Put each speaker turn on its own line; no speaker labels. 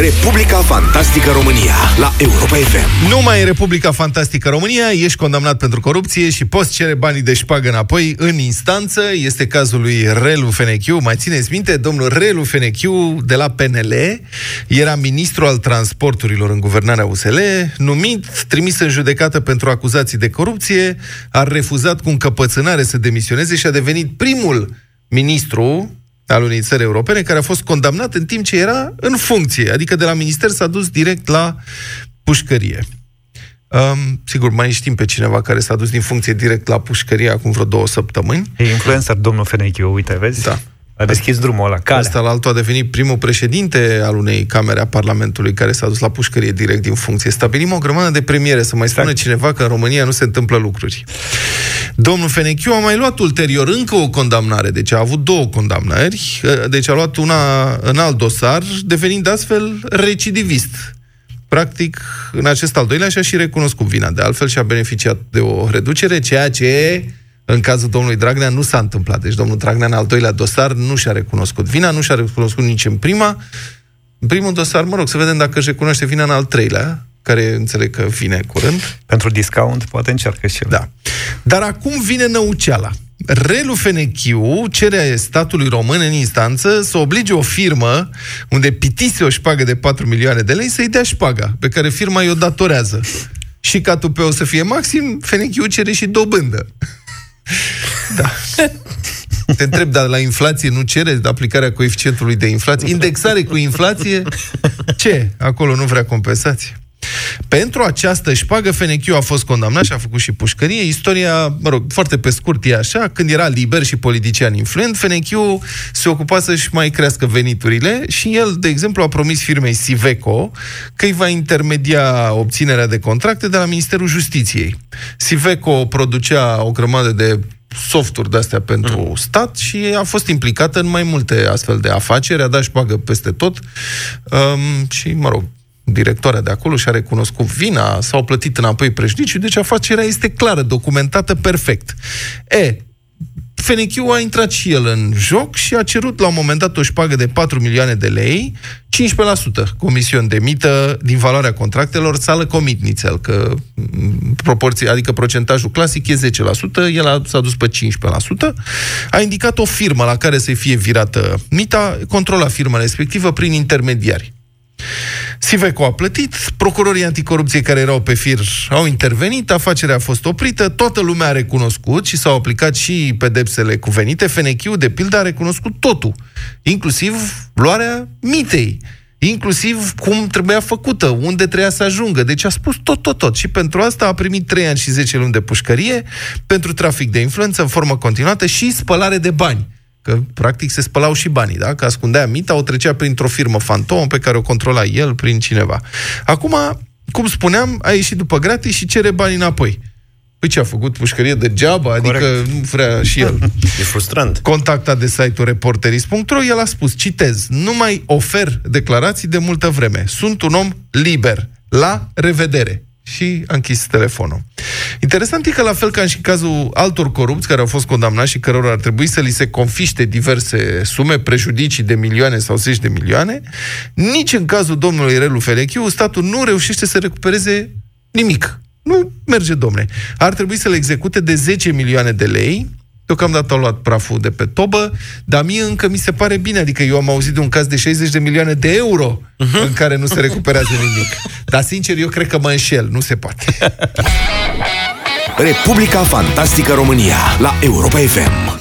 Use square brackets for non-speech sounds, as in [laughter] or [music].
Republica Fantastică România la Europa FM.
Nu mai e Republica Fantastică România, ești condamnat pentru corupție și poți cere banii de șpagă înapoi în instanță. Este cazul lui Relu Fenechiu. Mai țineți minte, domnul Relu Fenechiu de la PNL era ministru al transporturilor în guvernarea USL, numit, trimis în judecată pentru acuzații de corupție, a refuzat cu încăpățânare să demisioneze și a devenit primul ministru al unei țări europene care a fost condamnat în timp ce era în funcție, adică de la minister s-a dus direct la pușcărie. Um, sigur, mai știm pe cineva care s-a dus din funcție direct la pușcărie acum vreo două săptămâni.
E influencer, domnul Fenechiu, uite, vezi?
Da.
A deschis drumul ăla, calea.
Asta la altul a devenit primul președinte al unei camere a Parlamentului care s-a dus la pușcărie direct din funcție. Stabilim o grămadă de premiere, să mai spună
Exact.
cineva că în România nu se întâmplă lucruri. Domnul Fenechiu a mai luat ulterior încă o condamnare, deci a avut două condamnări, deci a luat una în alt dosar, devenind astfel recidivist. Practic, în acest al doilea și-a și recunoscut vina, de altfel și-a beneficiat de o reducere, ceea ce în cazul domnului Dragnea nu s-a întâmplat. Deci domnul Dragnea în al doilea dosar nu și-a recunoscut vina, nu și-a recunoscut nici în prima. În primul dosar, mă rog, să vedem dacă își recunoaște vina în al treilea, care înțeleg că vine curând.
Pentru discount, poate încearcă și el.
Da. Dar acum vine năuceala. Relu Fenechiu cere statului român în instanță să oblige o firmă unde pitise o șpagă de 4 milioane de lei să-i dea șpaga, pe care firma i-o datorează. Și ca tupeu să fie maxim, Fenechiu cere și dobândă. [laughs] Da. Te întreb, dar la inflație nu cere aplicarea coeficientului de inflație? Indexare cu inflație? Ce? Acolo nu vrea compensație. Pentru această șpagă, Fenechiu a fost condamnat și a făcut și pușcărie. Istoria, mă rog, foarte pe scurt e așa, când era liber și politician influent, Fenechiu se ocupa să-și mai crească veniturile și el, de exemplu, a promis firmei Siveco că îi va intermedia obținerea de contracte de la Ministerul Justiției. Siveco producea o grămadă de softuri de-astea pentru mm. stat și a fost implicată în mai multe astfel de afaceri, a dat șpagă peste tot um, și, mă rog, directoarea de acolo și-a recunoscut vina, s-au plătit înapoi prejudiciu, deci afacerea este clară, documentată perfect. E, Fenechiu a intrat și el în joc și a cerut la un moment dat o șpagă de 4 milioane de lei, 15% comision de mită din valoarea contractelor, sală comitnițel, că m, proporție, adică procentajul clasic e 10%, el a, s-a dus pe 15%, a indicat o firmă la care să-i fie virată mita, controla firma respectivă prin intermediari. Siveco a plătit, procurorii anticorupție care erau pe fir au intervenit, afacerea a fost oprită, toată lumea a recunoscut și s-au aplicat și pedepsele cuvenite. Fenechiu, de pildă, a recunoscut totul, inclusiv luarea mitei, inclusiv cum trebuia făcută, unde trebuia să ajungă. Deci a spus tot, tot, tot. Și pentru asta a primit 3 ani și 10 luni de pușcărie, pentru trafic de influență în formă continuată și spălare de bani. Că, practic, se spălau și banii, da? Că ascundea mita, o trecea printr-o firmă fantomă pe care o controla el prin cineva. Acum, cum spuneam, a ieșit după gratis și cere banii înapoi. Păi ce a făcut? Pușcărie degeaba? Adică
Corect.
nu vrea și el. [laughs]
E frustrant.
Contactat de site-ul reporteris.ro, el a spus, citez, nu mai ofer declarații de multă vreme. Sunt un om liber. La revedere. Și a închis telefonul. Interesant e că, la fel ca și în cazul altor corupți care au fost condamnați și cărora ar trebui să li se confiște diverse sume, prejudicii de milioane sau zeci de milioane, nici în cazul domnului Relu Ferechiu, statul nu reușește să recupereze nimic. Nu merge, domne. Ar trebui să le execute de 10 milioane de lei, Deocamdată au luat praful de pe tobă, dar mie încă mi se pare bine. Adică eu am auzit de un caz de 60 de milioane de euro uh-huh. în care nu se recuperează nimic. Dar, sincer, eu cred că mă înșel. Nu se poate.
Republica Fantastică România la Europa FM.